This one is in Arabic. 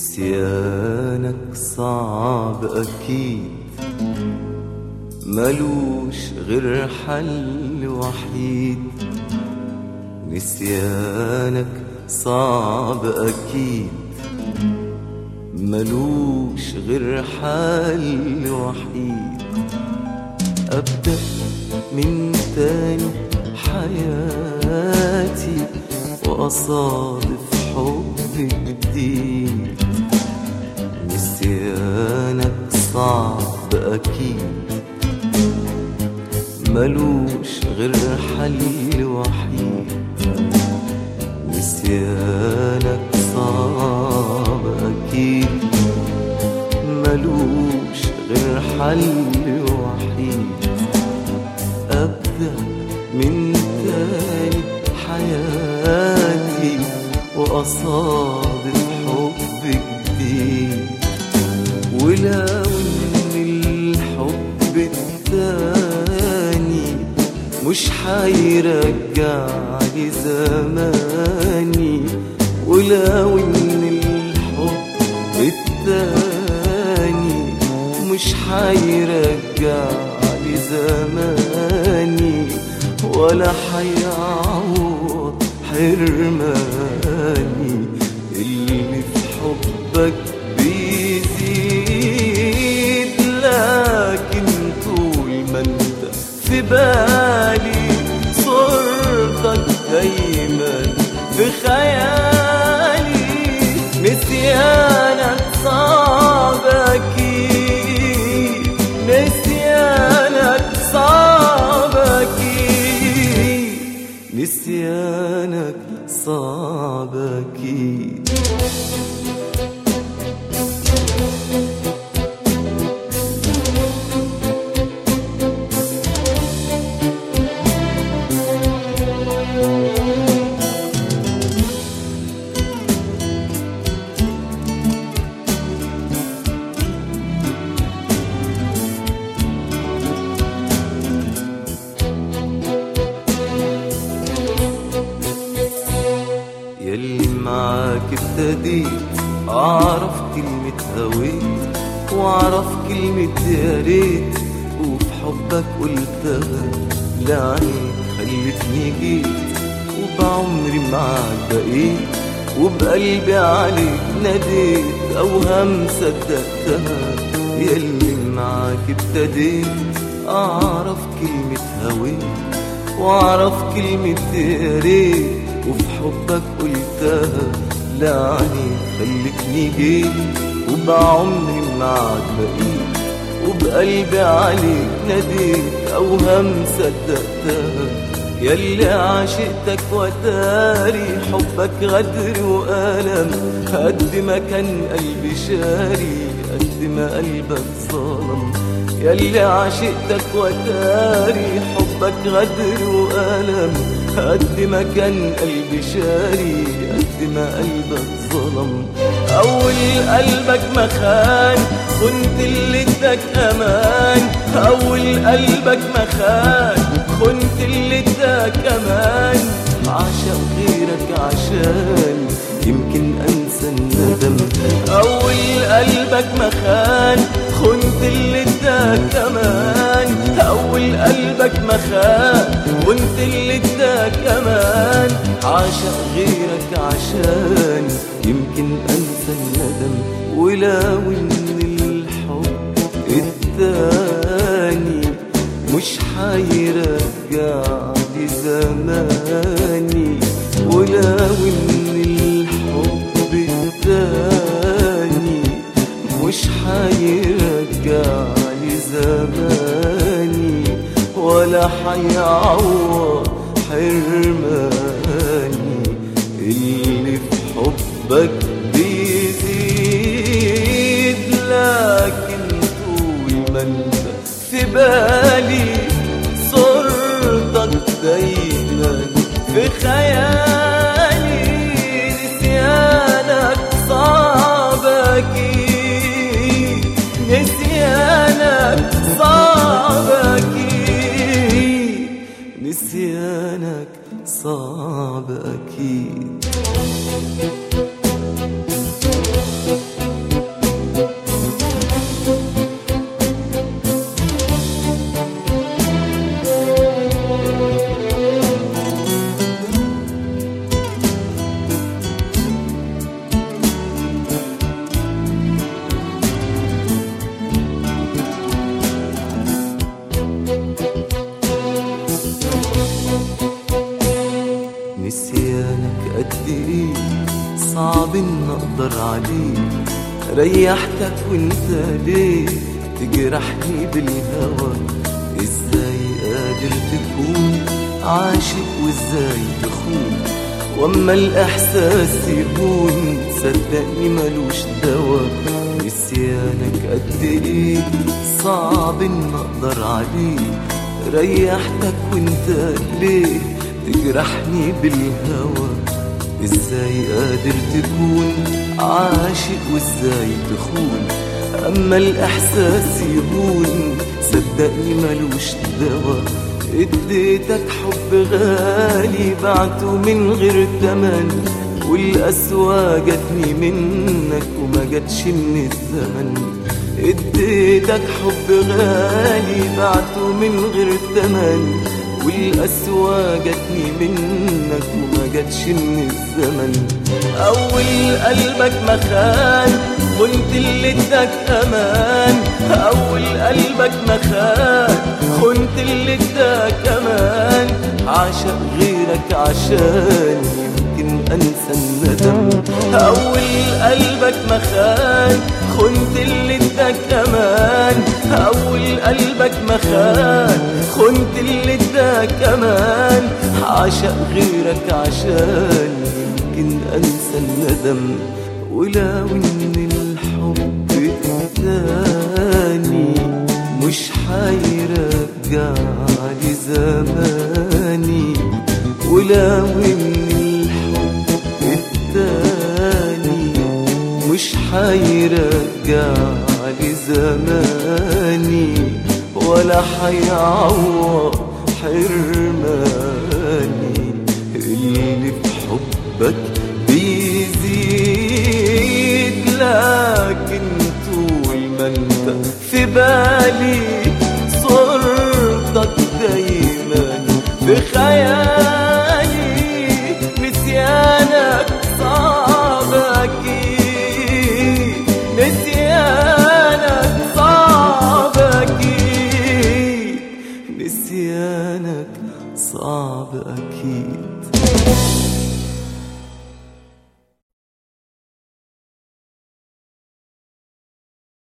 نسيانك صعب أكيد. ملوش غير حل وحيد. نسيانك صعب أكيد. ملوش غير حل وحيد. أبدأ من تاني حياتي وأصادف حب جديد نسيانك صعب أكيد. ملوش غير حل وحيد. نسيانك صعب أكيد. ملوش غير حل وحيد. أبدأ من تاني حياتي. وأصادف حب جديد ولو إن الحب التاني مش حيرجع زماني ولو إن الحب التاني مش حيرجع زماني ولا حيعوض حرماني اللي في حبك بيزيد. لكن طول ما أنت في بالي نسيانك صعب أكيد معاك ابتديت اعرف كلمة هويت واعرف كلمة يا ريت وفي حبك قلتها لعينيك خلتني جيت وبعمري معاك بقيت وبقلبي عليك ناديت اوهام صدقتها يلي معاك ابتديت. أعرف كلمة هويت وأعرف كلمة يا ريت وفي حبك قلتها لعني خلتني جيت وبعمري معاك بقيت وبقلبي عليك ناديت اوهام صدقتها. يلي عشقتك وتاري حبك غدر وألم. قد ما كان قلبي شاري قد ما قلبك ظلم يلي عشقتك وتاري حبك غدر وألم. قد ما كان قلبي شاري قد ما قلبك ظلم. أول قلبك ما خان كنت اللي اداك أمان. أول قلبك ما خان كنت اللي اداك أمان. عشق غيرك عشان يمكن أنسى الندم. أول قلبك ما خان خنت اللي اداك أمان. أول قلبك ما خان وانت اللي اداك أمان. عاشق غيرك عشان يمكن أنسى الندم ولو إن الحب التاني مش حيرجع لي ولا حيعوض حرماني اللي في حبك بيزيد لكن طول ما انت في بالي صعب أكيد أقدر عليه. ريحتك وانت ليه تجرحني بالهوى إزاي قادر تكون عاشق وازاي تخون؟ واما الاحساس يهون صدقني ملوش دوا. نسيانك قد إيه صعب ان أقدر عليه. ريحتك وانت ليه تجرحني بالهوى إزاي قادر تكون عاشق وازاي تخون؟ أما الإحساس يهون صدقني ملوش دوا اديتك حب غالي بعته من غير تمن. والقسوة جاتني منك وما جاتش من الزمن. اديتك حب غالي بعته من غير تمن. والقسوة جاتني منك وما جاتش من الزمن. أول قلبك مخان كنت اللي اداك أمان أول قلبك مخان كنت اللي اداك أمان عاشق غيرك عشان يمكن أنسى الندم. أول قلبك مخان خنت اللي اداك أمان. أول قلبك مخان خنت اللي اداك أمان. عاشق غيرك عشان يمكن أنسى الندم. ولو إن حيرجع لي زماني ولا حيعوض حرماني. اللي في حبك بيزيد لكن طول ما انت في بالي صورتك دايما في خيالي.